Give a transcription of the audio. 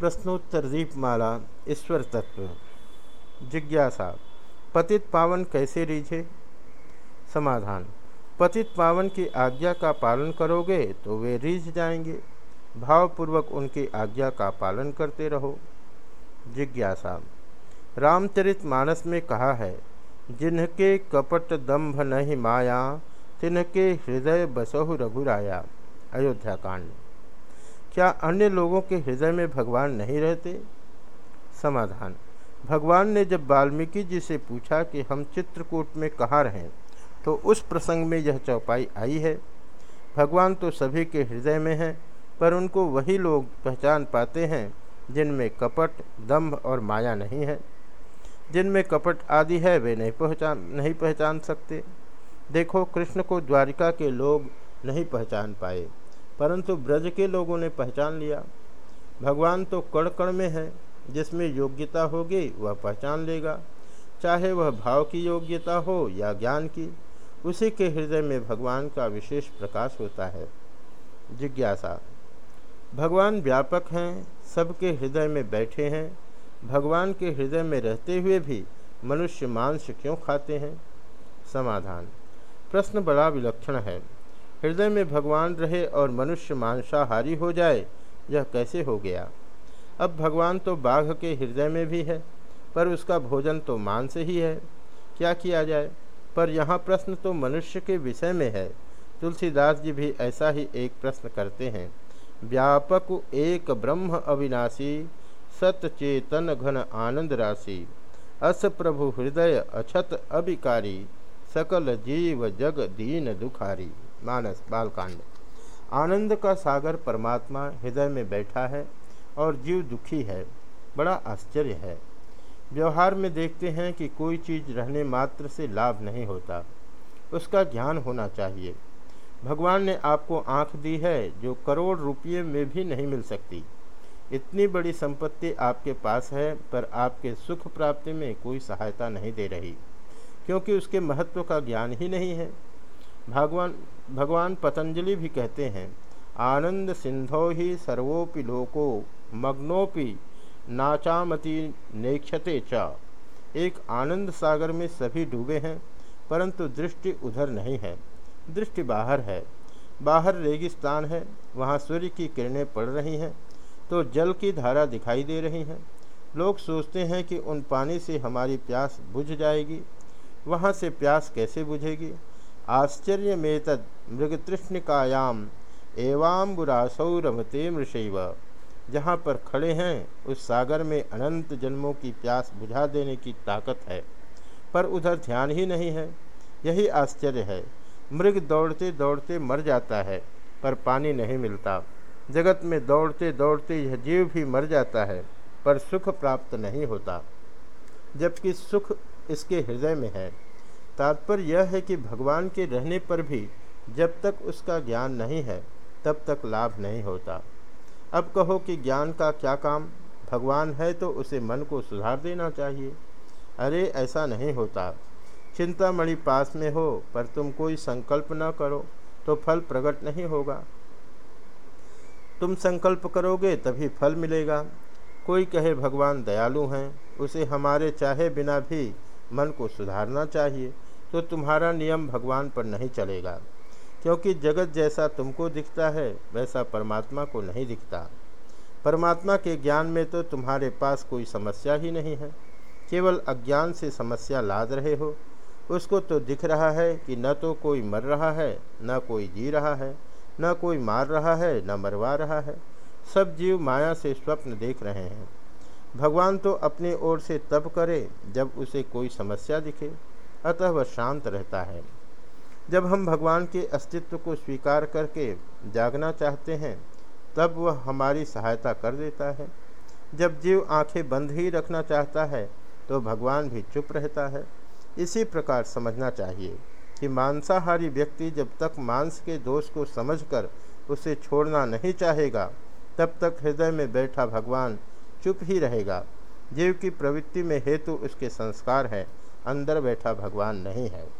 प्रश्नोत्तर दीपमाला ईश्वर तत्व। जिज्ञासा, पतित पावन कैसे रीझे? समाधान, पतित पावन की आज्ञा का पालन करोगे तो वे रीझ जाएँगे। भावपूर्वक उनकी आज्ञा का पालन करते रहो। जिज्ञासा, रामचरित मानस में कहा है जिनके कपट दंभ नहीं माया तिनके हृदय बसहु रघुराया। अयोध्या कांड क्या अन्य लोगों के हृदय में भगवान नहीं रहते? समाधान। भगवान ने जब वाल्मीकि जी से पूछा कि हम चित्रकूट में कहाँ रहें तो उस प्रसंग में यह चौपाई आई है। भगवान तो सभी के हृदय में हैं, पर उनको वही लोग पहचान पाते हैं, जिनमें कपट, दम्भ और माया नहीं है। जिनमें कपट आदि है, वे नहीं पहचान नहीं पहचान सकते। देखो, कृष्ण को द्वारिका के लोग नहीं पहचान पाए। परंतु ब्रज के लोगों ने पहचान लिया। भगवान तो कण कण में है, जिसमें योग्यता होगी वह पहचान लेगा। चाहे वह भाव की योग्यता हो या ज्ञान की, उसी के हृदय में भगवान का विशेष प्रकाश होता है। जिज्ञासा। भगवान व्यापक हैं, सबके हृदय में बैठे हैं। भगवान के हृदय में रहते हुए भी मनुष्य मांस क्यों खाते हैं? समाधान। प्रश्न बड़ा विलक्षण है। हृदय में भगवान रहे और मनुष्य मांसाहारी हो जाए, यह कैसे हो गया? अब भगवान तो बाघ के हृदय में भी है, पर उसका भोजन तो मांस ही है। क्या किया जाए? पर यहाँ प्रश्न तो मनुष्य के विषय में है। तुलसीदास जी भी ऐसा ही एक प्रश्न करते हैं। व्यापक एक ब्रह्म अविनाशी, सतचेतन घन आनंद राशि। अस प्रभु हृदय अछत अभिकारी, सकल जीव जग दीन दुखारी। मानस बालकांड। आनंद का सागर परमात्मा हृदय में बैठा है और जीव दुखी है। बड़ा आश्चर्य है। व्यवहार में देखते हैं कि कोई चीज़ रहने मात्र से लाभ नहीं होता। उसका ज्ञान होना चाहिए। भगवान ने आपको आँख दी है जो करोड़ रुपये में भी नहीं मिल सकती। इतनी बड़ी संपत्ति आपके पास है, पर आपके सुख प्राप्ति में कोई सहायता नहीं दे रही, क्योंकि उसके महत्व का ज्ञान ही नहीं है। भगवान भगवान पतंजलि भी कहते हैं, आनंद सिंधो ही सर्वोपि लोको, मग्नोपि नाचामति नेक्षते चा। एक आनंद सागर में सभी डूबे हैं, परंतु दृष्टि उधर नहीं है। दृष्टि बाहर है। बाहर रेगिस्तान है, वहाँ सूर्य की किरणें पड़ रही हैं तो जल की धारा दिखाई दे रही हैं। लोग सोचते हैं कि उन पानी से हमारी प्यास बुझ जाएगी। वहाँ से प्यास कैसे बुझेगी? आश्चर्य में तद मृगतृष्णिकायाम एवाम्बुरासौ रमते मृषैव। जहाँ पर खड़े हैं, उस सागर में अनंत जन्मों की प्यास बुझा देने की ताकत है, पर उधर ध्यान ही नहीं है। यही आश्चर्य है, मृग दौड़ते दौड़ते मर जाता है, पर पानी नहीं मिलता। जगत में दौड़ते दौड़ते यह जीव भी मर जाता है, पर सुख प्राप्त नहीं होता, जबकि सुख इसके हृदय में है। तात्पर्य यह है कि भगवान के रहने पर भी जब तक उसका ज्ञान नहीं है, तब तक लाभ नहीं होता। अब कहो कि ज्ञान का क्या काम? भगवान है तो उसे मन को सुधार देना चाहिए। अरे, ऐसा नहीं होता। चिंतामणि पास में हो, पर तुम कोई संकल्प न करो तो फल प्रकट नहीं होगा। तुम संकल्प करोगे, तभी फल मिलेगा। कोई कहे, भगवान दयालु हैं, उसे हमारे चाहे बिना भी मन को सुधारना चाहिए। तो तुम्हारा नियम भगवान पर नहीं चलेगा। क्योंकि जगत जैसा तुमको दिखता है, वैसा परमात्मा को नहीं दिखता। परमात्मा के ज्ञान में तो तुम्हारे पास कोई समस्या ही नहीं है। केवल अज्ञान से समस्या लाद रहे हो। उसको तो दिख रहा है कि न तो कोई मर रहा है, न कोई जी रहा है, न कोई मार रहा है, न मरवा रहा है। सब जीव माया से स्वप्न देख रहे हैं। भगवान तो अपनी ओर से तब करे, जब उसे कोई समस्या दिखे। अतः वह शांत रहता है। जब हम भगवान के अस्तित्व को स्वीकार करके जागना चाहते हैं, तब वह हमारी सहायता कर देता है। जब जीव आँखें बंद ही रखना चाहता है तो भगवान भी चुप रहता है। इसी प्रकार समझना चाहिए कि मांसाहारी व्यक्ति जब तक मांस के दोष को समझकर उसे छोड़ना नहीं चाहेगा, तब तक हृदय में बैठा भगवान चुप ही रहेगा। जीव की प्रवृत्ति में हेतु उसके संस्कार है। अंदर बैठा भगवान नहीं है।